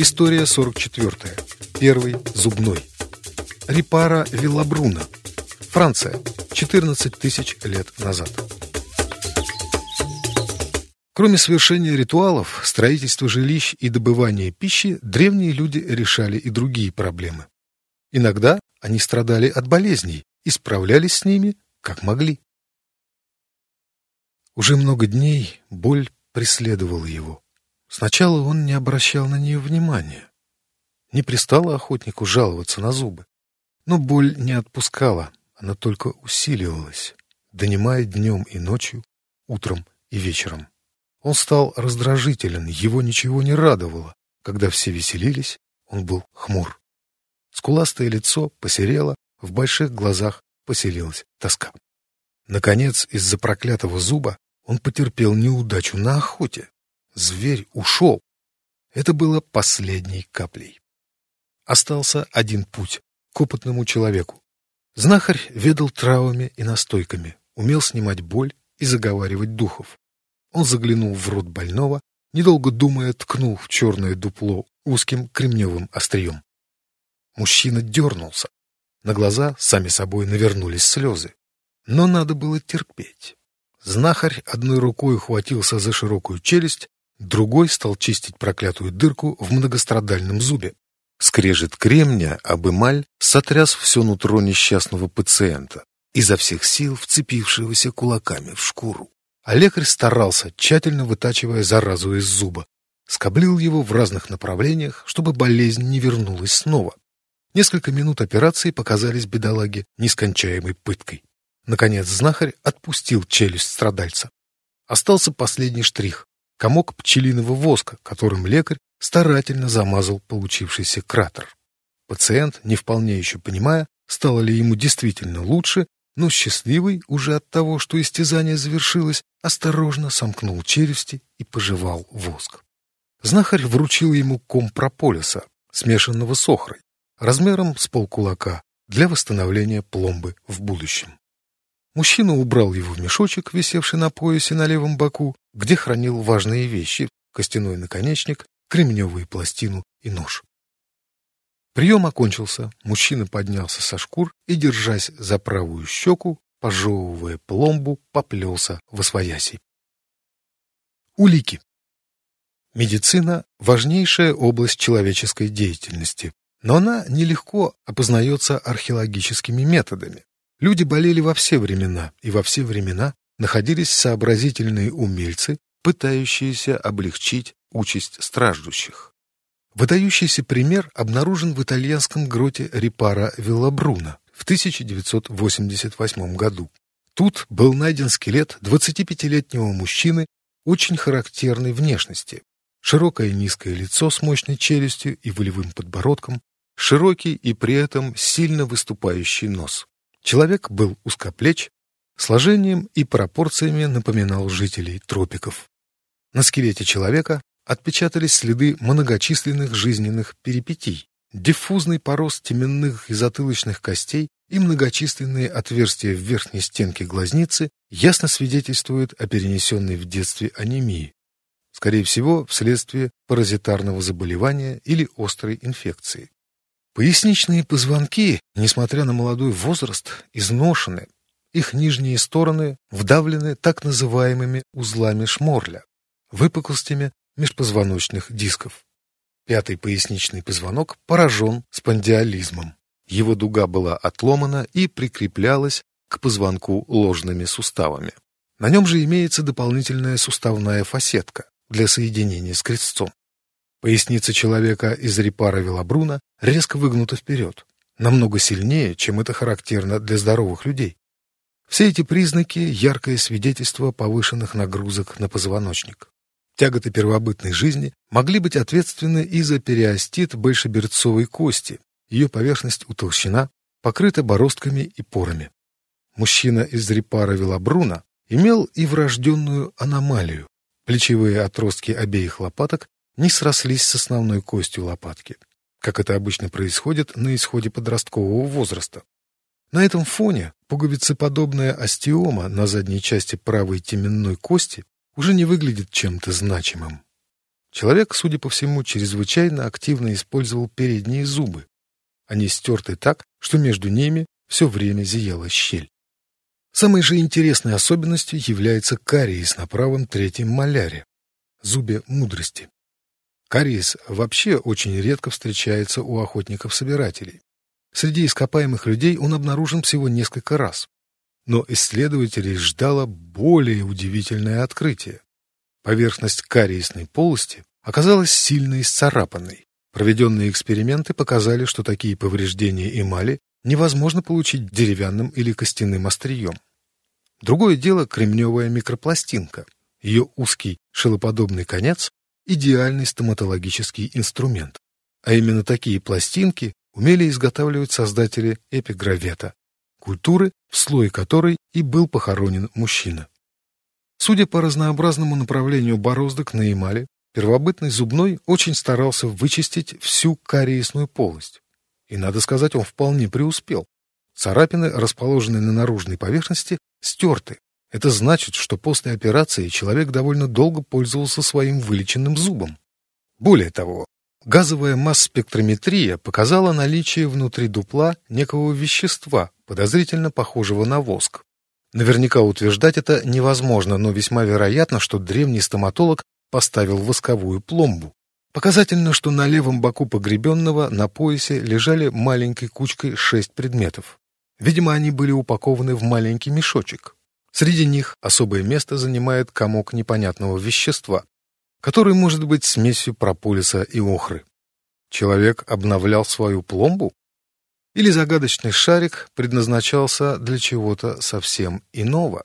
История 44. Первый зубной. Репара Виллабруна. Франция. 14 тысяч лет назад. Кроме совершения ритуалов, строительства жилищ и добывания пищи, древние люди решали и другие проблемы. Иногда они страдали от болезней и справлялись с ними, как могли. Уже много дней боль преследовала его. Сначала он не обращал на нее внимания. Не пристало охотнику жаловаться на зубы. Но боль не отпускала, она только усиливалась, донимая днем и ночью, утром и вечером. Он стал раздражителен, его ничего не радовало. Когда все веселились, он был хмур. Скуластое лицо посерело, в больших глазах поселилась тоска. Наконец, из-за проклятого зуба он потерпел неудачу на охоте. Зверь ушел. Это было последней каплей. Остался один путь — к опытному человеку. Знахарь ведал травами и настойками, умел снимать боль и заговаривать духов. Он заглянул в рот больного, недолго думая, ткнул в черное дупло узким кремневым острием. Мужчина дернулся. На глаза сами собой навернулись слезы. Но надо было терпеть. Знахарь одной рукой ухватился за широкую челюсть, другой стал чистить проклятую дырку в многострадальном зубе. Скрежет кремня об эмаль сотряс все нутро несчастного пациента, изо всех сил вцепившегося кулаками в шкуру. А лекарь старался, тщательно вытачивая заразу из зуба. Скоблил его в разных направлениях, чтобы болезнь не вернулась снова. Несколько минут операции показались бедолаге нескончаемой пыткой. Наконец знахарь отпустил челюсть страдальца. Остался последний штрих — комок пчелиного воска, которым лекарь старательно замазал получившийся кратер. Пациент, не вполне еще понимая, стало ли ему действительно лучше, но счастливый уже от того, что истязание завершилось, осторожно сомкнул челюсти и пожевал воск. Знахарь вручил ему ком прополиса, смешанного с охрой, размером с полкулака, для восстановления пломбы в будущем. Мужчина убрал его в мешочек, висевший на поясе на левом боку, где хранил важные вещи — костяной наконечник, кремневую пластину и нож. Прием окончился, мужчина поднялся со шкур и, держась за правую щеку, пожевывая пломбу, поплелся в освояси. Улики. Медицина – важнейшая область человеческой деятельности, но она нелегко опознается археологическими методами. Люди болели во все времена, и во все времена находились сообразительные умельцы, пытающиеся облегчить участь страждущих. Выдающийся пример обнаружен в итальянском гроте Репара Виллабруна в 1988 году. Тут был найден скелет 25-летнего мужчины очень характерной внешности. Широкое низкое лицо с мощной челюстью и волевым подбородком, широкий и при этом сильно выступающий нос. Человек был узкоплеч, сложением и пропорциями напоминал жителей тропиков. На скелете человека отпечатались следы многочисленных жизненных перипетий, диффузный порост теменных и затылочных костей и многочисленные отверстия в верхней стенке глазницы ясно свидетельствуют о перенесенной в детстве анемии, скорее всего, вследствие паразитарного заболевания или острой инфекции. Поясничные позвонки, несмотря на молодой возраст, изношены, их нижние стороны вдавлены так называемыми узлами шморля, выпуклостями межпозвоночных дисков. Пятый поясничный позвонок поражен спондиализмом. Его дуга была отломана и прикреплялась к позвонку ложными суставами. На нем же имеется дополнительная суставная фасетка для соединения с крестцом. Поясница человека из репара Велобруна резко выгнута вперед, намного сильнее, чем это характерно для здоровых людей. Все эти признаки – яркое свидетельство повышенных нагрузок на позвоночник. Тяготы первобытной жизни могли быть ответственны и за периостит большеберцовой кости. Ее поверхность утолщена, покрыта бороздками и порами. Мужчина из репара Велобруна имел и врожденную аномалию. Плечевые отростки обеих лопаток не срослись с основной костью лопатки, как это обычно происходит на исходе подросткового возраста. На этом фоне пуговицеподобная остеома на задней части правой теменной кости уже не выглядит чем-то значимым. Человек, судя по всему, чрезвычайно активно использовал передние зубы. Они стерты так, что между ними все время зияла щель. Самой же интересной особенностью является кариес на правом третьем маляре, зубе мудрости. Кариес вообще очень редко встречается у охотников-собирателей. Среди ископаемых людей он обнаружен всего несколько раз. Но исследователей ждало более удивительное открытие. Поверхность кариесной полости оказалась сильно исцарапанной. Проведенные эксперименты показали, что такие повреждения эмали невозможно получить деревянным или костяным острием. Другое дело кремневая микропластинка. Ее узкий шелоподобный конец – идеальный стоматологический инструмент. А именно такие пластинки умели изготавливать создатели эпигравета, культуры, в слое которой и был похоронен мужчина. Судя по разнообразному направлению бороздок на эмали, первобытный зубной очень старался вычистить всю кариесную полость. И, надо сказать, он вполне преуспел. Царапины, расположенные на наружной поверхности, стерты. Это значит, что после операции человек довольно долго пользовался своим вылеченным зубом. Более того, газовая масс-спектрометрия показала наличие внутри дупла некого вещества, подозрительно похожего на воск. Наверняка утверждать это невозможно, но весьма вероятно, что древний стоматолог поставил восковую пломбу. Показательно, что на левом боку погребенного на поясе лежали маленькой кучкой шесть предметов. Видимо, они были упакованы в маленький мешочек. Среди них особое место занимает комок непонятного вещества, который может быть смесью прополиса и охры. Человек обновлял свою пломбу? Или загадочный шарик предназначался для чего-то совсем иного?